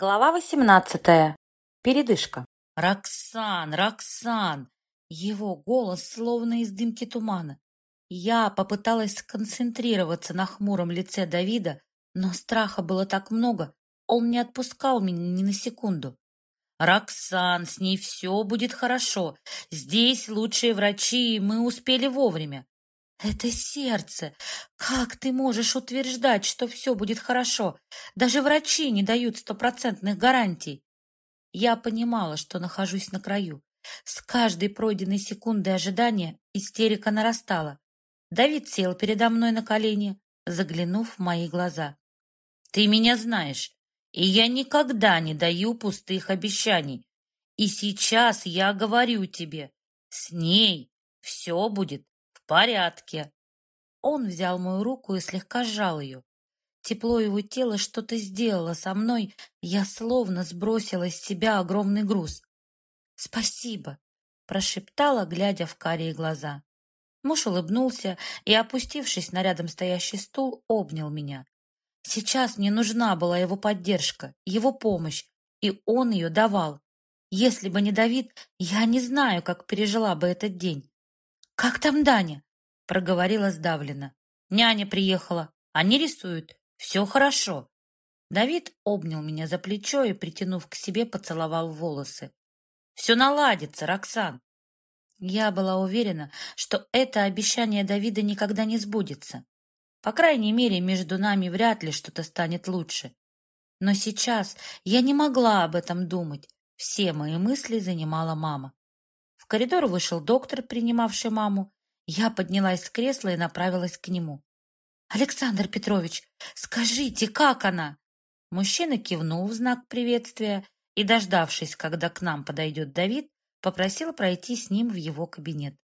Глава восемнадцатая. Передышка. «Роксан! Роксан!» Его голос словно из дымки тумана. Я попыталась сконцентрироваться на хмуром лице Давида, но страха было так много, он не отпускал меня ни на секунду. «Роксан, с ней все будет хорошо. Здесь лучшие врачи, мы успели вовремя. Это сердце. Как ты можешь утверждать, что все будет хорошо? Даже врачи не дают стопроцентных гарантий. Я понимала, что нахожусь на краю. С каждой пройденной секундой ожидания истерика нарастала. Давид сел передо мной на колени, заглянув в мои глаза. «Ты меня знаешь, и я никогда не даю пустых обещаний. И сейчас я говорю тебе, с ней все будет порядке». Он взял мою руку и слегка сжал ее. Тепло его тела что-то сделало со мной, я словно сбросила с себя огромный груз. «Спасибо», — прошептала, глядя в карие глаза. Муж улыбнулся и, опустившись на рядом стоящий стул, обнял меня. Сейчас мне нужна была его поддержка, его помощь, и он ее давал. Если бы не Давид, я не знаю, как пережила бы этот день. «Как там Даня?» — проговорила сдавленно. «Няня приехала. Они рисуют. Все хорошо». Давид обнял меня за плечо и, притянув к себе, поцеловал в волосы. «Все наладится, Роксан». Я была уверена, что это обещание Давида никогда не сбудется. По крайней мере, между нами вряд ли что-то станет лучше. Но сейчас я не могла об этом думать. Все мои мысли занимала мама коридор вышел доктор, принимавший маму. Я поднялась с кресла и направилась к нему. «Александр Петрович, скажите, как она?» Мужчина кивнул в знак приветствия и, дождавшись, когда к нам подойдет Давид, попросил пройти с ним в его кабинет.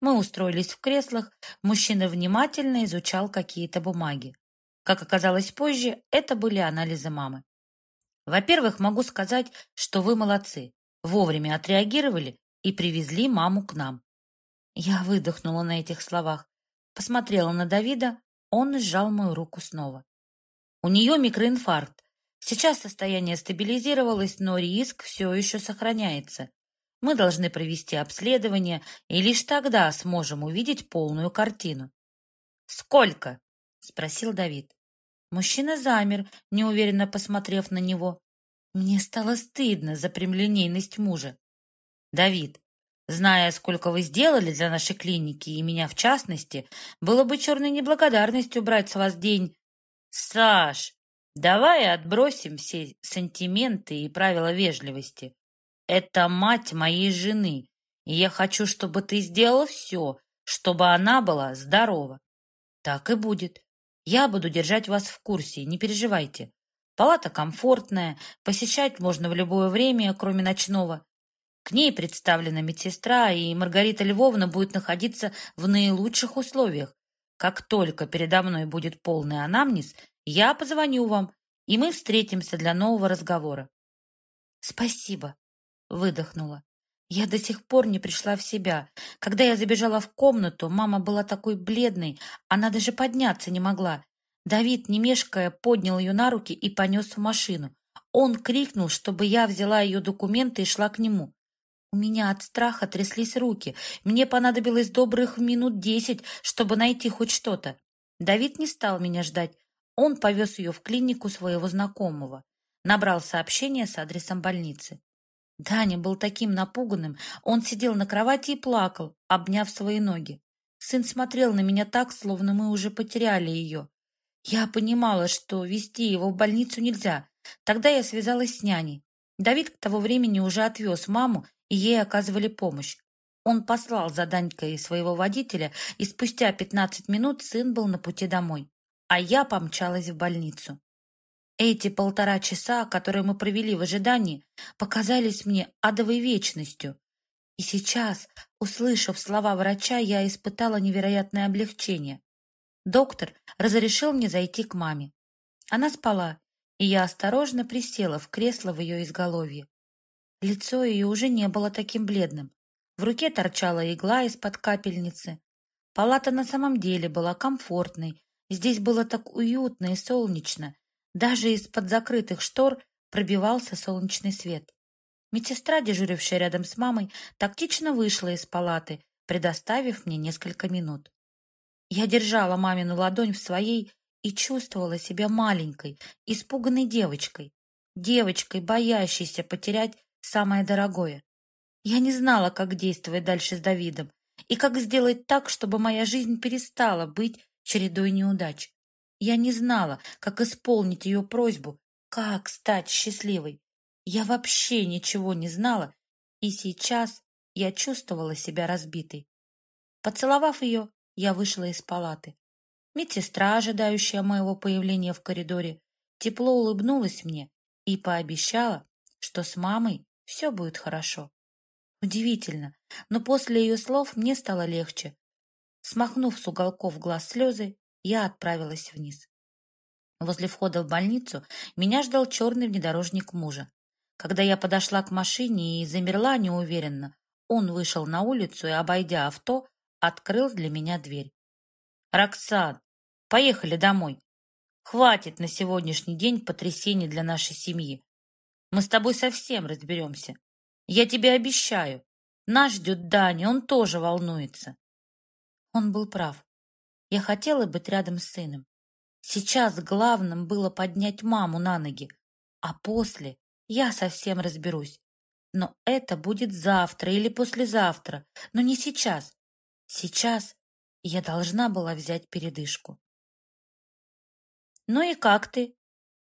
Мы устроились в креслах, мужчина внимательно изучал какие-то бумаги. Как оказалось позже, это были анализы мамы. Во-первых, могу сказать, что вы молодцы. Вовремя отреагировали и привезли маму к нам. Я выдохнула на этих словах, посмотрела на Давида, он сжал мою руку снова. У нее микроинфаркт. Сейчас состояние стабилизировалось, но риск все еще сохраняется. Мы должны провести обследование, и лишь тогда сможем увидеть полную картину. «Сколько?» — спросил Давид. Мужчина замер, неуверенно посмотрев на него. Мне стало стыдно за прямолинейность мужа. Давид, зная, сколько вы сделали для нашей клиники и меня в частности, было бы черной неблагодарностью брать с вас день. Саш, давай отбросим все сантименты и правила вежливости. Это мать моей жены, и я хочу, чтобы ты сделала все, чтобы она была здорова. Так и будет. Я буду держать вас в курсе, не переживайте. Палата комфортная, посещать можно в любое время, кроме ночного. К ней представлена медсестра, и Маргарита Львовна будет находиться в наилучших условиях. Как только передо мной будет полный анамнез, я позвоню вам, и мы встретимся для нового разговора. «Спасибо», — выдохнула. Я до сих пор не пришла в себя. Когда я забежала в комнату, мама была такой бледной, она даже подняться не могла. Давид, не мешкая, поднял ее на руки и понес в машину. Он крикнул, чтобы я взяла ее документы и шла к нему. У меня от страха тряслись руки. Мне понадобилось добрых минут десять, чтобы найти хоть что-то. Давид не стал меня ждать. Он повез ее в клинику своего знакомого. Набрал сообщение с адресом больницы. Даня был таким напуганным. Он сидел на кровати и плакал, обняв свои ноги. Сын смотрел на меня так, словно мы уже потеряли ее. Я понимала, что вести его в больницу нельзя. Тогда я связалась с няней. Давид к того времени уже отвез маму и ей оказывали помощь. Он послал за Данькой своего водителя, и спустя 15 минут сын был на пути домой, а я помчалась в больницу. Эти полтора часа, которые мы провели в ожидании, показались мне адовой вечностью. И сейчас, услышав слова врача, я испытала невероятное облегчение. Доктор разрешил мне зайти к маме. Она спала, и я осторожно присела в кресло в ее изголовье. Лицо ее уже не было таким бледным. В руке торчала игла из-под капельницы. Палата на самом деле была комфортной. Здесь было так уютно и солнечно. Даже из-под закрытых штор пробивался солнечный свет. Медсестра, дежурившая рядом с мамой, тактично вышла из палаты, предоставив мне несколько минут. Я держала мамину ладонь в своей и чувствовала себя маленькой, испуганной девочкой, девочкой, боящейся потерять самое дорогое. Я не знала, как действовать дальше с Давидом и как сделать так, чтобы моя жизнь перестала быть чередой неудач. Я не знала, как исполнить ее просьбу, как стать счастливой. Я вообще ничего не знала, и сейчас я чувствовала себя разбитой. Поцеловав ее, я вышла из палаты. Медсестра, ожидающая моего появления в коридоре, тепло улыбнулась мне и пообещала, что с мамой все будет хорошо. Удивительно, но после ее слов мне стало легче. Смахнув с уголков глаз слезы, я отправилась вниз. Возле входа в больницу меня ждал черный внедорожник мужа. Когда я подошла к машине и замерла неуверенно, он вышел на улицу и, обойдя авто, открыл для меня дверь. «Роксан, поехали домой. Хватит на сегодняшний день потрясений для нашей семьи. Мы с тобой совсем разберемся. Я тебе обещаю. Нас ждет Даня, он тоже волнуется». Он был прав. Я хотела быть рядом с сыном. Сейчас главным было поднять маму на ноги, а после я совсем разберусь. Но это будет завтра или послезавтра, но не сейчас. Сейчас я должна была взять передышку. «Ну и как ты?»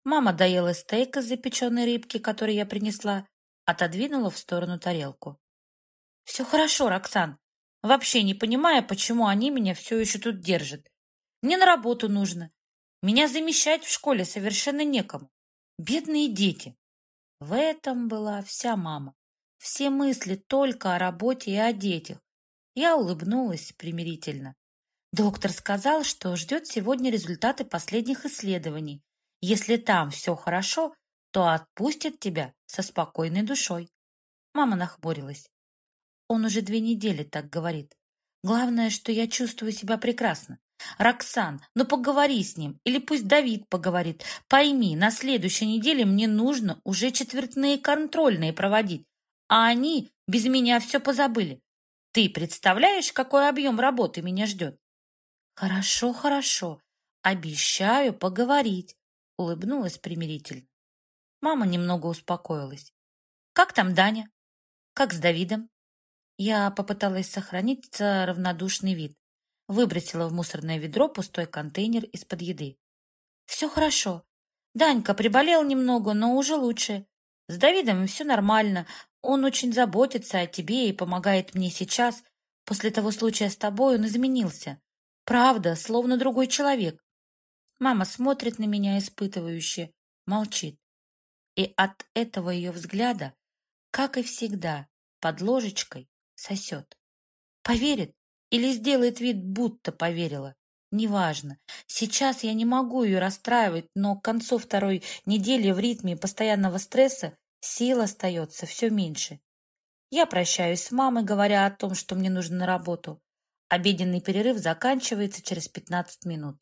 Мама доела стейк из запеченной рыбки, который я принесла, отодвинула в сторону тарелку. «Все хорошо, Роксан. Вообще не понимая, почему они меня все еще тут держат. Мне на работу нужно. Меня замещать в школе совершенно некому. Бедные дети». В этом была вся мама. Все мысли только о работе и о детях. Я улыбнулась примирительно. Доктор сказал, что ждет сегодня результаты последних исследований. Если там все хорошо, то отпустит тебя со спокойной душой. Мама нахмурилась. Он уже две недели так говорит. Главное, что я чувствую себя прекрасно. Роксан, ну поговори с ним, или пусть Давид поговорит. Пойми, на следующей неделе мне нужно уже четвертные контрольные проводить, а они без меня все позабыли. Ты представляешь, какой объем работы меня ждет? Хорошо, хорошо. Обещаю поговорить, улыбнулась примирительно. Мама немного успокоилась. Как там Даня? Как с Давидом? Я попыталась сохранить равнодушный вид. Выбросила в мусорное ведро пустой контейнер из-под еды. Все хорошо. Данька приболел немного, но уже лучше. С Давидом все нормально. Он очень заботится о тебе и помогает мне сейчас. После того случая с тобой он изменился. Правда, словно другой человек. Мама смотрит на меня испытывающе, молчит. И от этого ее взгляда, как и всегда, под ложечкой сосет. Поверит или сделает вид, будто поверила. Неважно. Сейчас я не могу ее расстраивать, но к концу второй недели в ритме постоянного стресса Сил остается все меньше. Я прощаюсь с мамой, говоря о том, что мне нужно на работу. Обеденный перерыв заканчивается через 15 минут.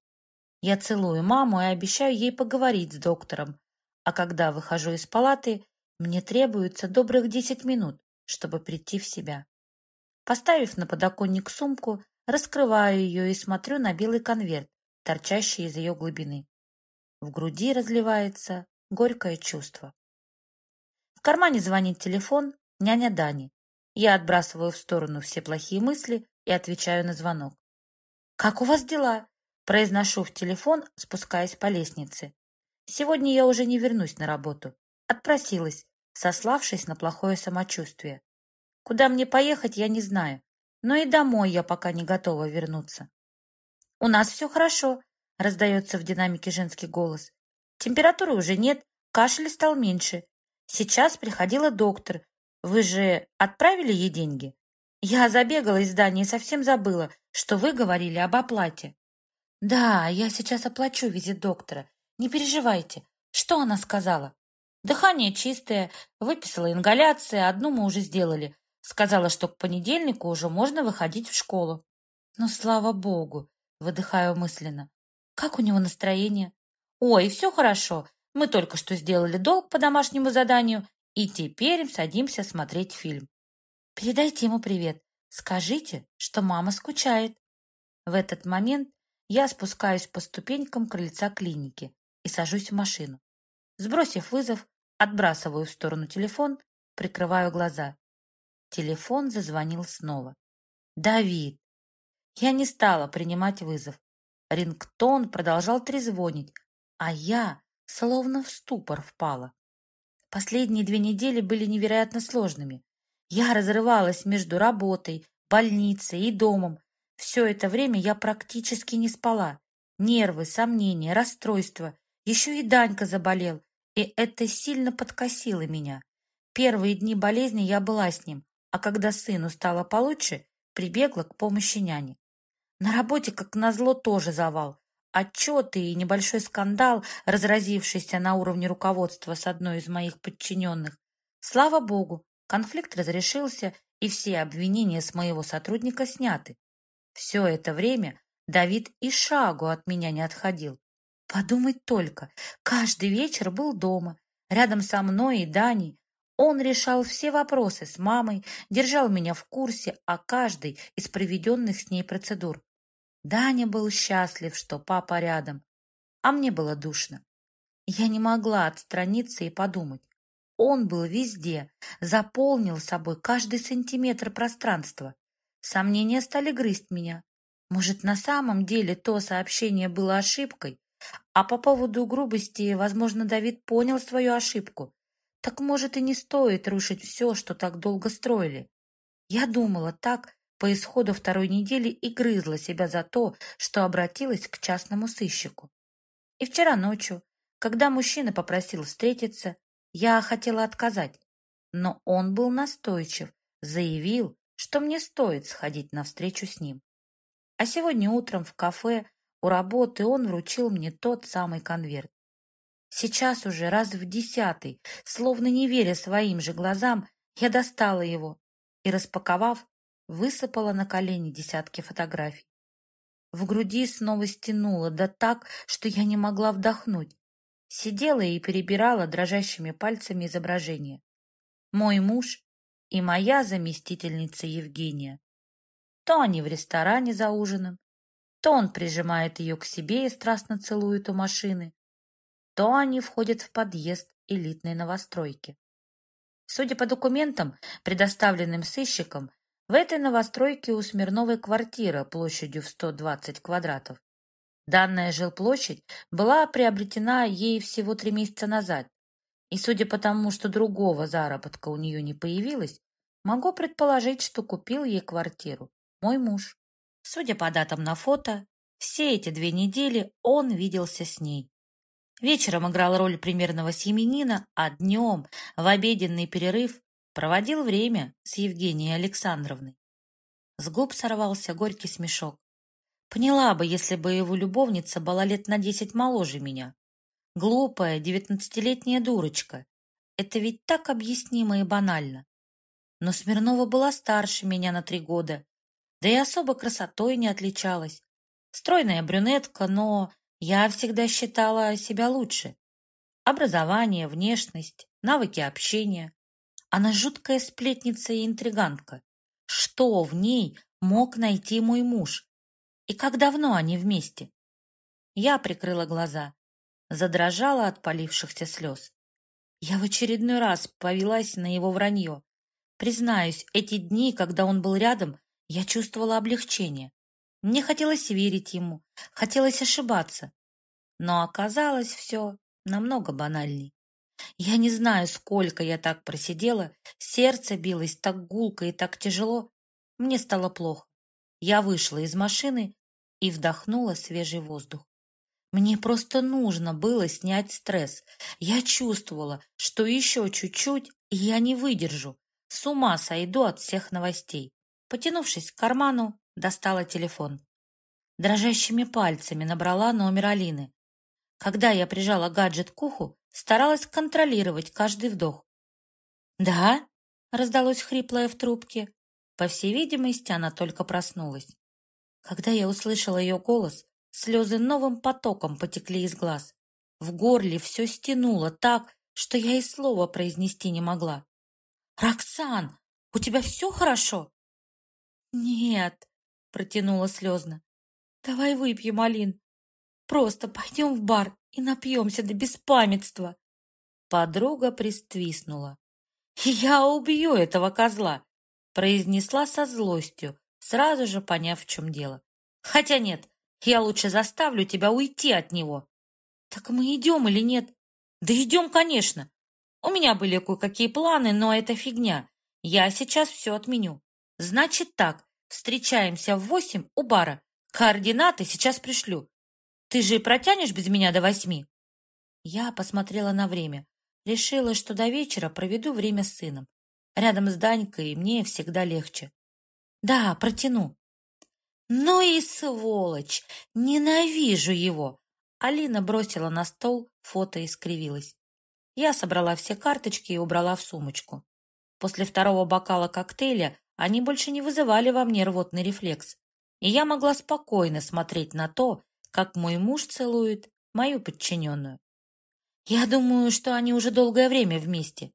Я целую маму и обещаю ей поговорить с доктором. А когда выхожу из палаты, мне требуется добрых 10 минут, чтобы прийти в себя. Поставив на подоконник сумку, раскрываю ее и смотрю на белый конверт, торчащий из ее глубины. В груди разливается горькое чувство кармане звонит телефон, няня Дани. Я отбрасываю в сторону все плохие мысли и отвечаю на звонок. «Как у вас дела?» Произношу в телефон, спускаясь по лестнице. Сегодня я уже не вернусь на работу. Отпросилась, сославшись на плохое самочувствие. Куда мне поехать, я не знаю. Но и домой я пока не готова вернуться. «У нас все хорошо», — раздается в динамике женский голос. «Температуры уже нет, кашель стал меньше. Сейчас приходила доктор. Вы же отправили ей деньги? Я забегала из здания и совсем забыла, что вы говорили об оплате. Да, я сейчас оплачу визит доктора. Не переживайте. Что она сказала? Дыхание чистое, выписала ингаляции, одну мы уже сделали. Сказала, что к понедельнику уже можно выходить в школу. Ну, слава богу, выдыхаю мысленно. Как у него настроение? Ой, все хорошо. Мы только что сделали долг по домашнему заданию, и теперь садимся смотреть фильм. Передайте ему привет. Скажите, что мама скучает. В этот момент я спускаюсь по ступенькам крыльца клиники и сажусь в машину. Сбросив вызов, отбрасываю в сторону телефон, прикрываю глаза. Телефон зазвонил снова. «Давид!» Я не стала принимать вызов. Рингтон продолжал трезвонить, а я словно в ступор впала. Последние две недели были невероятно сложными. Я разрывалась между работой, больницей и домом. Все это время я практически не спала. Нервы, сомнения, расстройства. Еще и Данька заболел, и это сильно подкосило меня. Первые дни болезни я была с ним, а когда сыну стало получше, прибегла к помощи няни. На работе, как назло, тоже завал. Отчеты и небольшой скандал, разразившийся на уровне руководства с одной из моих подчиненных. Слава богу, конфликт разрешился, и все обвинения с моего сотрудника сняты. Все это время Давид и шагу от меня не отходил. Подумать только, каждый вечер был дома, рядом со мной и Даней. Он решал все вопросы с мамой, держал меня в курсе о каждой из проведенных с ней процедур. Даня был счастлив, что папа рядом, а мне было душно. Я не могла отстраниться и подумать. Он был везде, заполнил собой каждый сантиметр пространства. Сомнения стали грызть меня. Может, на самом деле то сообщение было ошибкой? А по поводу грубости, возможно, Давид понял свою ошибку. Так, может, и не стоит рушить все, что так долго строили. Я думала так, по исходу второй недели и грызла себя за то, что обратилась к частному сыщику. И вчера ночью, когда мужчина попросил встретиться, я хотела отказать, но он был настойчив, заявил, что мне стоит сходить навстречу с ним. А сегодня утром в кафе у работы он вручил мне тот самый конверт. Сейчас уже раз в десятый, словно не веря своим же глазам, я достала его и, распаковав, высыпала на колени десятки фотографий. В груди снова стянуло, да так, что я не могла вдохнуть. Сидела и перебирала дрожащими пальцами изображения. Мой муж и моя заместительница Евгения. То они в ресторане за ужином, то он прижимает ее к себе и страстно целует у машины, то они входят в подъезд элитной новостройки. Судя по документам, предоставленным сыщикам, в этой новостройке у Смирновой квартира площадью в 120 квадратов. Данная жилплощадь была приобретена ей всего три месяца назад, и судя по тому, что другого заработка у нее не появилось, могу предположить, что купил ей квартиру мой муж. Судя по датам на фото, все эти две недели он виделся с ней. Вечером играл роль примерного семенина, а днем, в обеденный перерыв, Проводил время с Евгенией Александровной. С губ сорвался горький смешок. Поняла бы, если бы его любовница была лет на десять моложе меня. Глупая, девятнадцатилетняя дурочка. Это ведь так объяснимо и банально. Но Смирнова была старше меня на три года, да и особо красотой не отличалась. Стройная брюнетка, но я всегда считала себя лучше. Образование, внешность, навыки общения. Она жуткая сплетница и интригантка. Что в ней мог найти мой муж? И как давно они вместе? Я прикрыла глаза, задрожала от полившихся слез. Я в очередной раз повелась на его вранье. Признаюсь, эти дни, когда он был рядом, я чувствовала облегчение. Мне хотелось верить ему, хотелось ошибаться. Но оказалось все намного банальней. Я не знаю, сколько я так просидела, сердце билось так гулко и так тяжело. Мне стало плохо. Я вышла из машины и вдохнула свежий воздух. Мне просто нужно было снять стресс. Я чувствовала, что еще чуть-чуть, я не выдержу. С ума сойду от всех новостей. Потянувшись к карману, достала телефон. Дрожащими пальцами набрала номер Алины. Когда я прижала гаджет к уху, старалась контролировать каждый вдох. «Да?» — раздалось хриплое в трубке. По всей видимости, она только проснулась. Когда я услышала ее голос, слезы новым потоком потекли из глаз. В горле все стянуло так, что я и слова произнести не могла. «Роксан, у тебя все хорошо?» «Нет», — протянула слезно. «Давай выпьем, Алин. Просто пойдем в бар и напьемся до беспамятства». Подруга приствиснула. «Я убью этого козла!» Произнесла со злостью, сразу же поняв, в чем дело. «Хотя нет, я лучше заставлю тебя уйти от него». «Так мы идем или нет?» «Да идем, конечно. У меня были кое-какие планы, но это фигня. Я сейчас все отменю. Значит так, встречаемся в восемь у бара. Координаты сейчас пришлю. Ты же протянешь без меня до восьми?» Я посмотрела на время. Решила, что до вечера проведу время с сыном. Рядом с Данькой мне всегда легче. Да, протяну. Ну и сволочь! Ненавижу его! Алина бросила на стол фото и скривилась. Я собрала все карточки и убрала в сумочку. После второго бокала коктейля они больше не вызывали во мне рвотный рефлекс, и я могла спокойно смотреть на то, как мой муж целует мою подчиненную. Я думаю, что они уже долгое время вместе.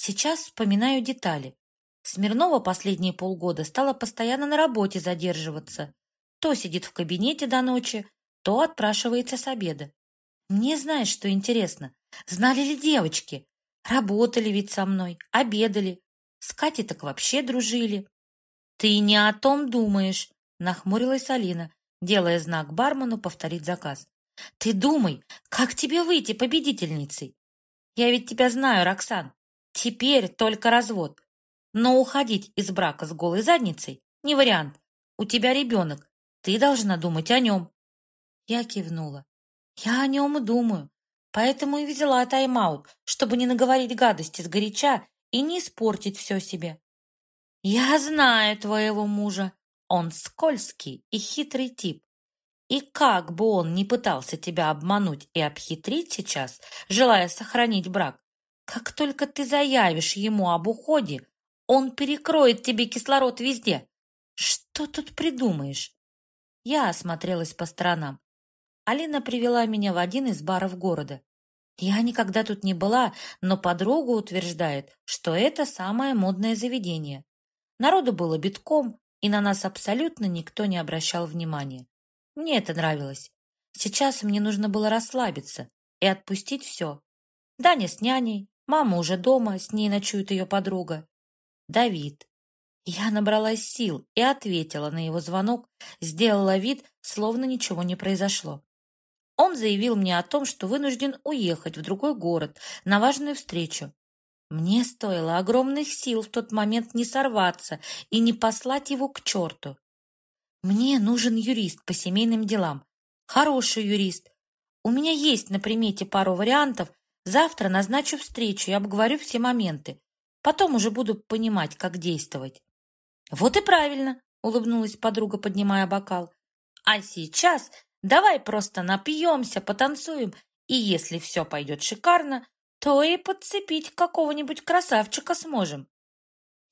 Сейчас вспоминаю детали. Смирнова последние полгода стала постоянно на работе задерживаться. То сидит в кабинете до ночи, то отпрашивается с обеда. Мне знаешь, что интересно? Знали ли девочки? Работали ведь со мной, обедали. С Катей так вообще дружили. Ты не о том думаешь, нахмурилась Алина, делая знак бармену повторить заказ. Ты думай, как тебе выйти победительницей? Я ведь тебя знаю, Роксан. Теперь только развод. Но уходить из брака с голой задницей не вариант. У тебя ребенок. Ты должна думать о нем. Я кивнула. Я о нем и думаю. Поэтому и взяла тайм-аут, чтобы не наговорить гадости сгоряча и не испортить все себе. Я знаю твоего мужа. Он скользкий и хитрый тип. И как бы он ни пытался тебя обмануть и обхитрить сейчас, желая сохранить брак, как только ты заявишь ему об уходе, он перекроет тебе кислород везде. Что тут придумаешь? Я осмотрелась по сторонам. Алина привела меня в один из баров города. Я никогда тут не была, но подруга утверждает, что это самое модное заведение. Народу было битком, и на нас абсолютно никто не обращал внимания. Мне это нравилось. Сейчас мне нужно было расслабиться и отпустить все. Даня с няней, мама уже дома, с ней ночует ее подруга. Давид. Я набралась сил и ответила на его звонок, сделала вид, словно ничего не произошло. Он заявил мне о том, что вынужден уехать в другой город на важную встречу. Мне стоило огромных сил в тот момент не сорваться и не послать его к черту. Мне нужен юрист по семейным делам. Хороший юрист. У меня есть на примете пару вариантов. Завтра назначу встречу и обговорю все моменты. Потом уже буду понимать, как действовать. Вот и правильно, улыбнулась подруга, поднимая бокал. А сейчас давай просто напьемся, потанцуем, и если все пойдет шикарно, то и подцепить какого-нибудь красавчика сможем.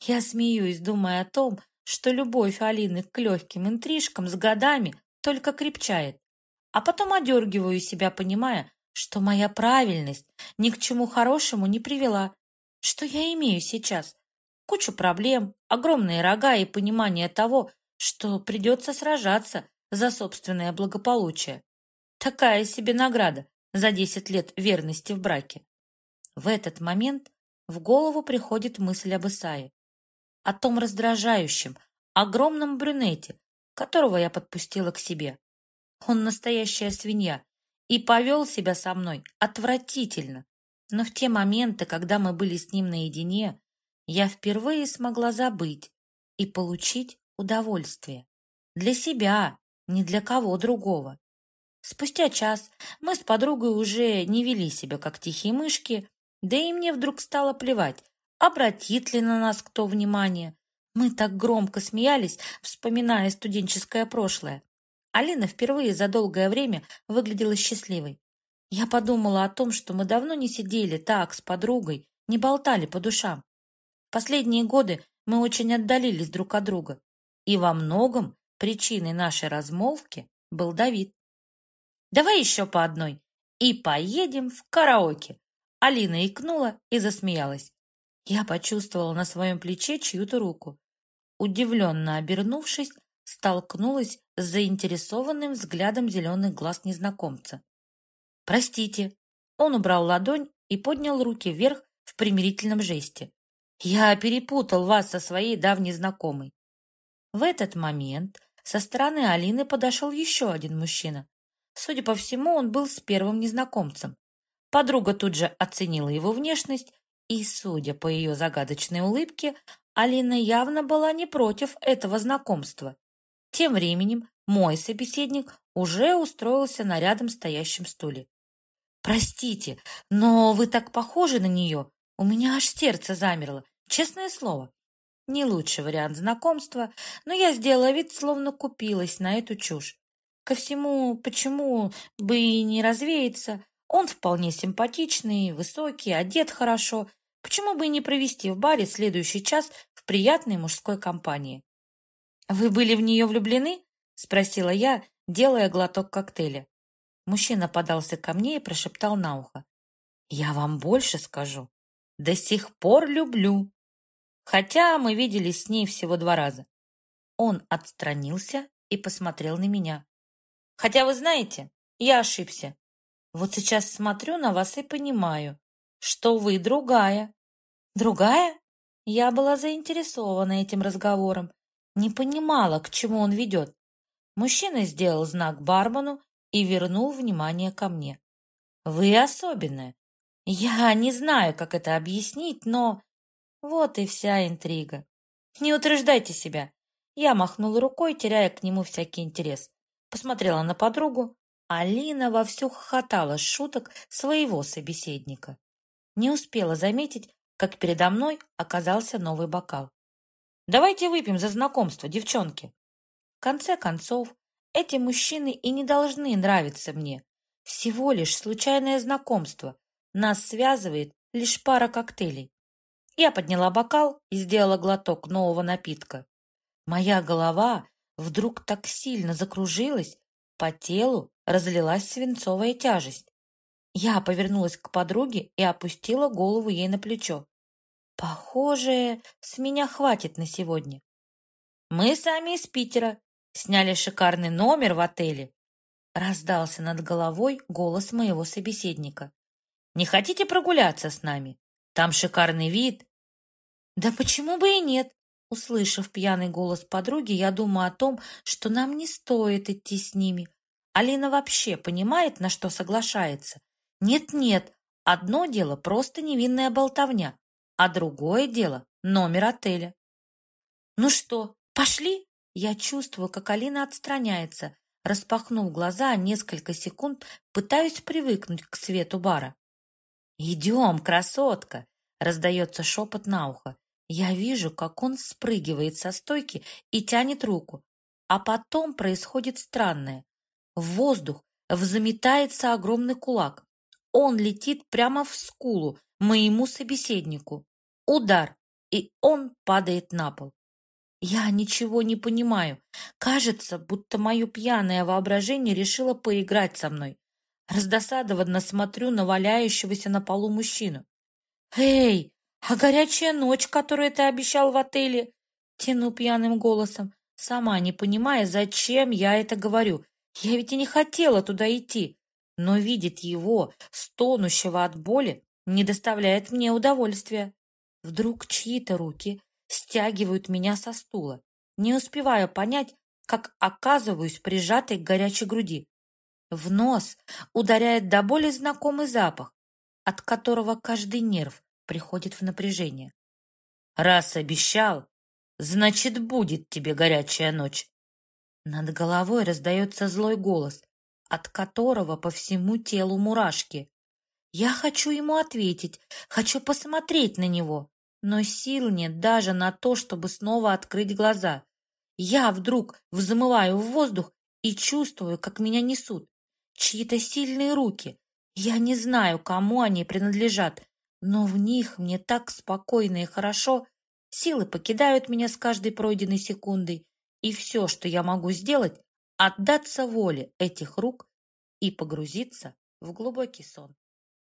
Я смеюсь, думая о том, что любовь Алины к легким интрижкам с годами только крепчает, а потом одергиваю себя, понимая, что моя правильность ни к чему хорошему не привела. Что я имею сейчас? Кучу проблем, огромные рога и понимание того, что придется сражаться за собственное благополучие. Такая себе награда за 10 лет верности в браке. В этот момент в голову приходит мысль об Исае о том раздражающем, огромном брюнете, которого я подпустила к себе. Он настоящая свинья и повел себя со мной отвратительно. Но в те моменты, когда мы были с ним наедине, я впервые смогла забыть и получить удовольствие. Для себя, не для кого другого. Спустя час мы с подругой уже не вели себя как тихие мышки, да и мне вдруг стало плевать, обратит ли на нас кто внимание. Мы так громко смеялись, вспоминая студенческое прошлое. Алина впервые за долгое время выглядела счастливой. Я подумала о том, что мы давно не сидели так с подругой, не болтали по душам. Последние годы мы очень отдалились друг от друга. И во многом причиной нашей размолвки был Давид. «Давай еще по одной. и поедем в караоке. Алина икнула и засмеялась. Я почувствовала на своем плече чью-то руку. Удивленно обернувшись, столкнулась с заинтересованным взглядом зеленых глаз незнакомца. «Простите». Он убрал ладонь и поднял руки вверх в примирительном жесте. «Я перепутал вас со своей давней знакомой». В этот момент со стороны Алины подошел еще один мужчина. Судя по всему, он был с первым незнакомцем. Подруга тут же оценила его внешность, и, судя по ее загадочной улыбке, Алина явно была не против этого знакомства. Тем временем мой собеседник уже устроился на рядом стоящем стуле. «Простите, но вы так похожи на нее. У меня аж сердце замерло, честное слово. Не лучший вариант знакомства, но я сделала вид, словно купилась на эту чушь. Ко всему, почему бы и не развеяться, он вполне симпатичный, высокий, одет хорошо. Почему бы и не провести в баре следующий час в приятной мужской компании? «Вы были в нее влюблены?» — спросила я, делая глоток коктейля. Мужчина подался ко мне и прошептал на ухо. «Я вам больше скажу. До сих пор люблю. Хотя мы виделись с ней всего два раза». Он отстранился и посмотрел на меня. «Хотя вы знаете, я ошибся. Вот сейчас смотрю на вас и понимаю, что вы другая». «Другая?» Я была заинтересована этим разговором не понимала, к чему он ведет. Мужчина сделал знак бармену и вернул внимание ко мне. «Вы особенная. Я не знаю, как это объяснить, но...» Вот и вся интрига. «Не утруждайте себя!» Я махнула рукой, теряя к нему всякий интерес. Посмотрела на подругу. Алина вовсю хохотала с шуток своего собеседника. Не успела заметить, как передо мной оказался новый бокал. Давайте выпьем за знакомство, девчонки. В конце концов, эти мужчины и не должны нравиться мне. Всего лишь случайное знакомство. Нас связывает лишь пара коктейлей. Я подняла бокал и сделала глоток нового напитка. Моя голова вдруг так сильно закружилась, по телу разлилась свинцовая тяжесть. Я повернулась к подруге и опустила голову ей на плечо. Похоже, с меня хватит на сегодня. Мы сами из Питера. Сняли шикарный номер в отеле. Раздался над головой голос моего собеседника. Не хотите прогуляться с нами? Там шикарный вид. Да почему бы и нет? Услышав пьяный голос подруги, я думаю о том, что нам не стоит идти с ними. Алина вообще понимает, на что соглашается. Нет-нет, одно дело просто невинная болтовня, а другое дело – номер отеля. «Ну что, пошли?» Я чувствую, как Алина отстраняется. Распахнув глаза, несколько секунд пытаюсь привыкнуть к свету бара. «Идем, красотка!» – раздается шепот на ухо. Я вижу, как он спрыгивает со стойки и тянет руку. А потом происходит странное. В воздух взметается огромный кулак. Он летит прямо в скулу, моему собеседнику. Удар, и он падает на пол. Я ничего не понимаю. Кажется, будто мое пьяное воображение решило поиграть со мной. Раздосадованно смотрю на валяющегося на полу мужчину. «Эй, а горячая ночь, которую ты обещал в отеле?» Тяну пьяным голосом, сама не понимая, зачем я это говорю. Я ведь и не хотела туда идти. Но видеть его, стонущего от боли, не доставляет мне удовольствия. Вдруг чьи-то руки стягивают меня со стула. Не успеваю понять, как оказываюсь прижатой к горячей груди. В нос ударяет до боли знакомый запах, от которого каждый нерв приходит в напряжение. «Раз обещал, значит, будет тебе горячая ночь!» Над головой раздается злой голос, от которого по всему телу мурашки. Я хочу ему ответить, хочу посмотреть на него, но сил нет даже на то, чтобы снова открыть глаза. Я вдруг взмываю в воздух и чувствую, как меня несут. Чьи-то сильные руки. Я не знаю, кому они принадлежат, но в них мне так спокойно и хорошо. Силы покидают меня с каждой пройденной секундой, и все, что я могу сделать, отдаться воле этих рук и погрузиться в глубокий сон.